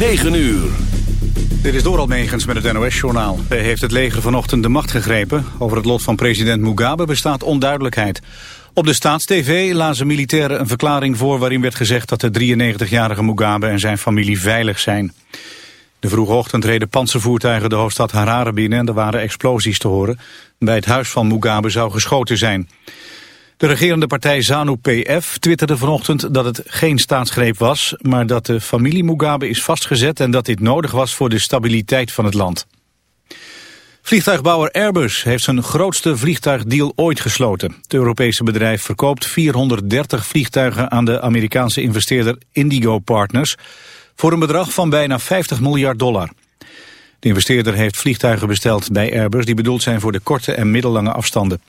9 uur. Dit is Doral Megens met het NOS-journaal. Heeft het leger vanochtend de macht gegrepen. Over het lot van president Mugabe bestaat onduidelijkheid. Op de Staatstv lazen militairen een verklaring voor... waarin werd gezegd dat de 93-jarige Mugabe en zijn familie veilig zijn. De vroege ochtend reden panzervoertuigen de hoofdstad Harare binnen... en er waren explosies te horen. Bij het huis van Mugabe zou geschoten zijn. De regerende partij ZANU-PF twitterde vanochtend dat het geen staatsgreep was... maar dat de familie Mugabe is vastgezet en dat dit nodig was voor de stabiliteit van het land. Vliegtuigbouwer Airbus heeft zijn grootste vliegtuigdeal ooit gesloten. Het Europese bedrijf verkoopt 430 vliegtuigen aan de Amerikaanse investeerder Indigo Partners... voor een bedrag van bijna 50 miljard dollar. De investeerder heeft vliegtuigen besteld bij Airbus... die bedoeld zijn voor de korte en middellange afstanden.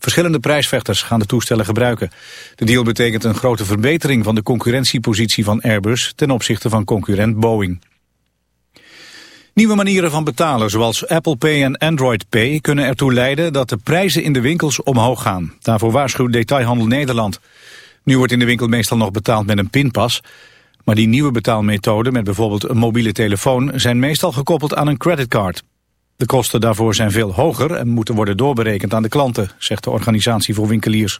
Verschillende prijsvechters gaan de toestellen gebruiken. De deal betekent een grote verbetering van de concurrentiepositie van Airbus ten opzichte van concurrent Boeing. Nieuwe manieren van betalen, zoals Apple Pay en Android Pay, kunnen ertoe leiden dat de prijzen in de winkels omhoog gaan. Daarvoor waarschuwt Detailhandel Nederland. Nu wordt in de winkel meestal nog betaald met een pinpas. Maar die nieuwe betaalmethoden met bijvoorbeeld een mobiele telefoon zijn meestal gekoppeld aan een creditcard. De kosten daarvoor zijn veel hoger en moeten worden doorberekend aan de klanten, zegt de organisatie voor winkeliers.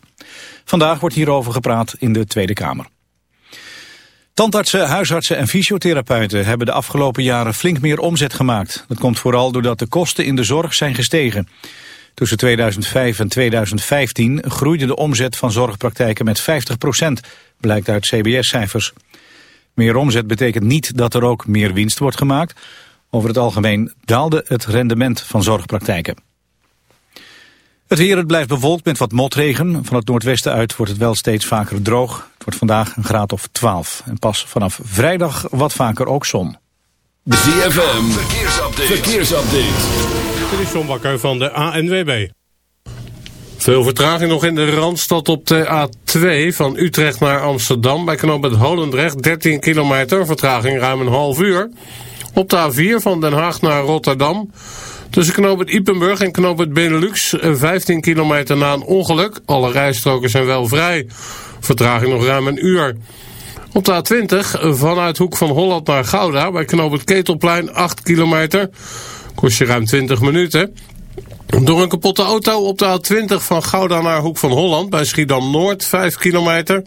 Vandaag wordt hierover gepraat in de Tweede Kamer. Tandartsen, huisartsen en fysiotherapeuten hebben de afgelopen jaren flink meer omzet gemaakt. Dat komt vooral doordat de kosten in de zorg zijn gestegen. Tussen 2005 en 2015 groeide de omzet van zorgpraktijken met 50% blijkt uit CBS-cijfers. Meer omzet betekent niet dat er ook meer winst wordt gemaakt. Over het algemeen daalde het rendement van zorgpraktijken. Het weer het blijft bewolkt met wat motregen. Van het noordwesten uit wordt het wel steeds vaker droog. Het wordt vandaag een graad of 12. En pas vanaf vrijdag wat vaker ook zon. De ZFM, verkeersupdate. verkeersupdate. Dit is John Bakker van de ANWB. Veel vertraging nog in de Randstad op de A2 van Utrecht naar Amsterdam. Bij knooppunt Holendrecht 13 kilometer, vertraging ruim een half uur. Op de A4 van Den Haag naar Rotterdam. Tussen knooppunt Ipenburg en knooppunt Benelux 15 kilometer na een ongeluk. Alle rijstroken zijn wel vrij. Vertraging nog ruim een uur. Op de A20 vanuit Hoek van Holland naar Gouda bij knooppunt Ketelplein 8 kilometer. Kost je ruim 20 minuten. Door een kapotte auto op de A20 van Gouda naar Hoek van Holland bij Schiedam Noord 5 kilometer.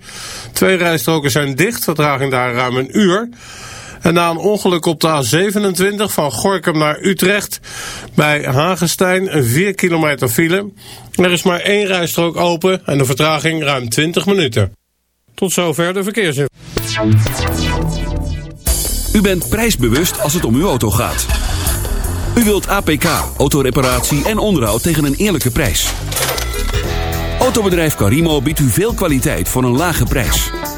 Twee rijstroken zijn dicht, vertraging daar ruim een uur. En na een ongeluk op de A27 van Gorkum naar Utrecht bij Hagenstein een 4 kilometer file. Er is maar één rijstrook open en de vertraging ruim 20 minuten. Tot zover de verkeersinformatie. U bent prijsbewust als het om uw auto gaat. U wilt APK, autoreparatie en onderhoud tegen een eerlijke prijs. Autobedrijf Carimo biedt u veel kwaliteit voor een lage prijs.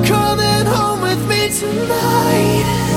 coming home with me tonight.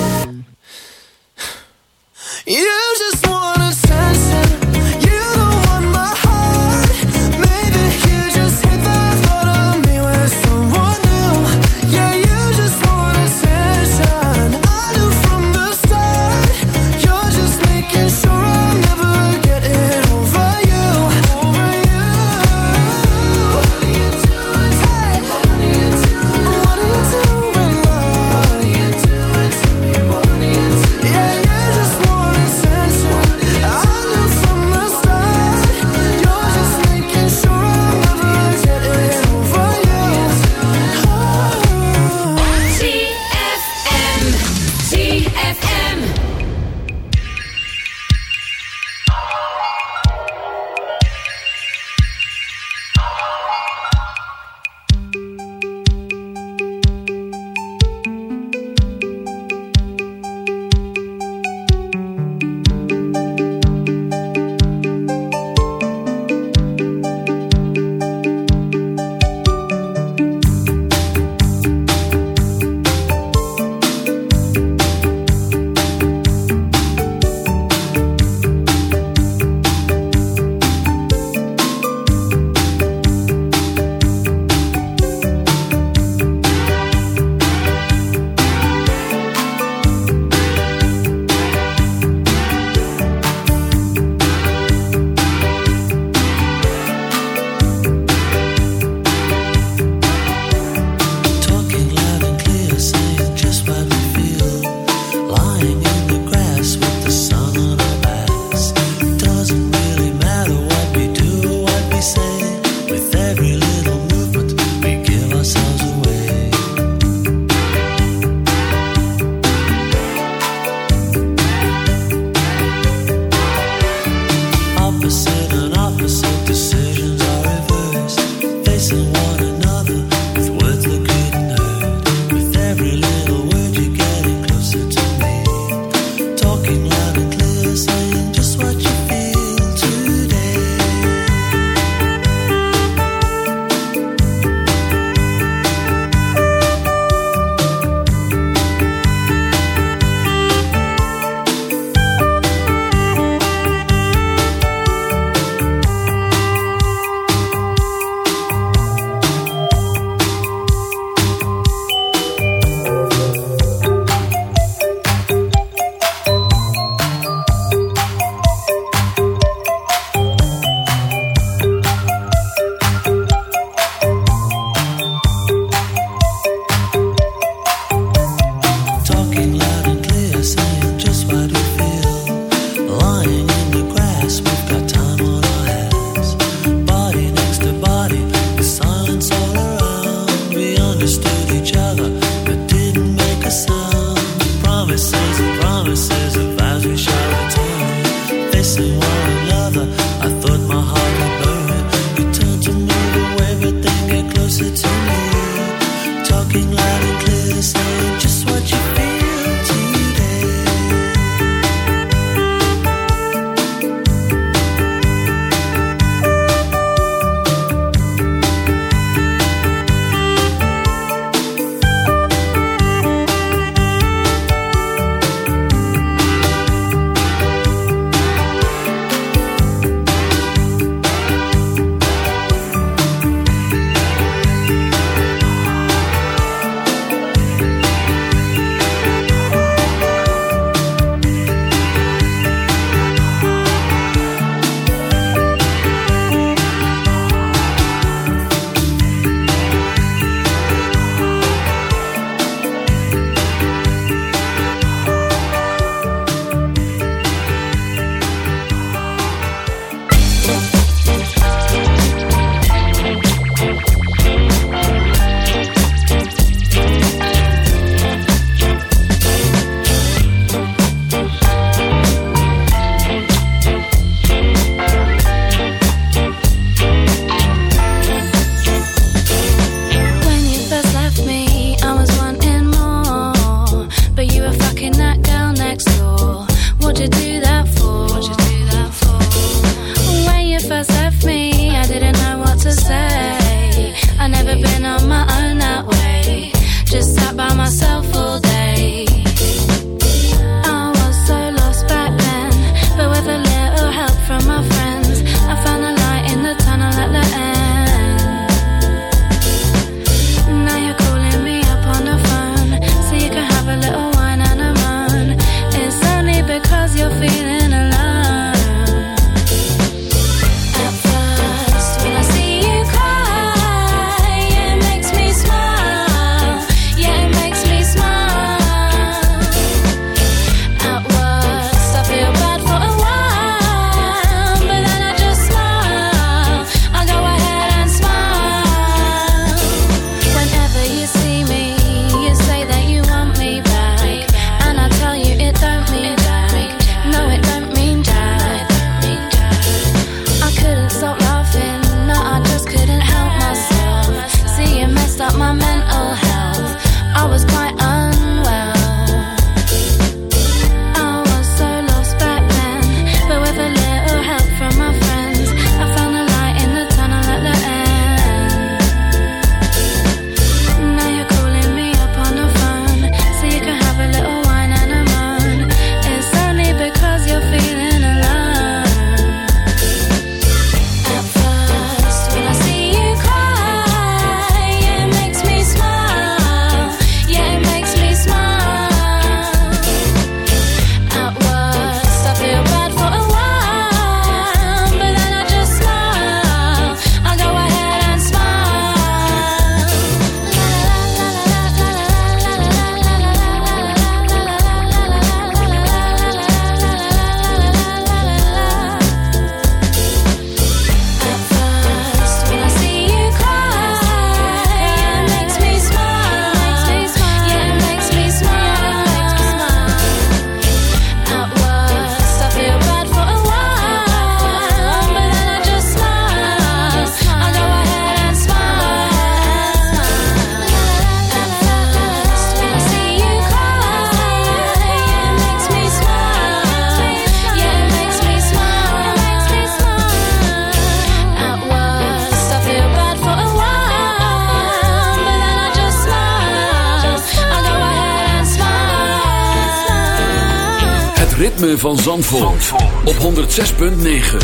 ritme van Zandvoort, Zandvoort. op 106.9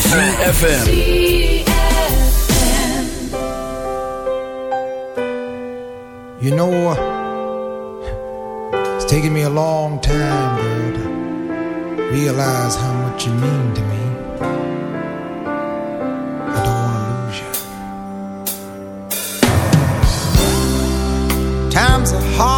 CFFM You know, uh, it's taken me a long time, girl, to realize how much you mean to me. I don't want to lose you. Times are hard.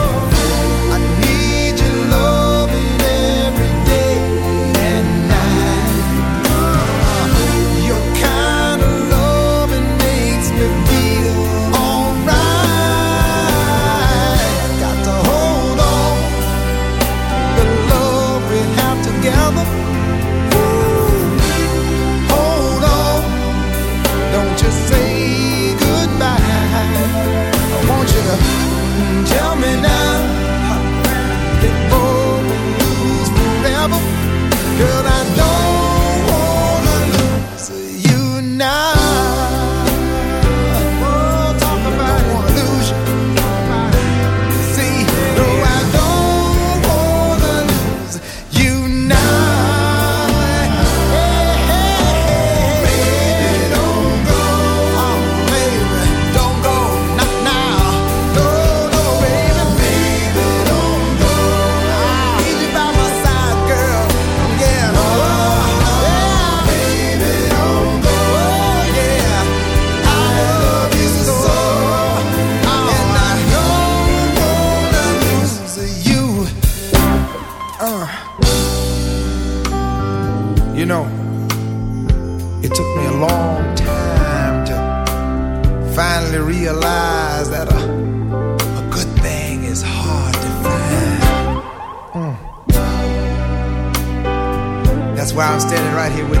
right here with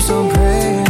keeps on praying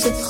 surprise.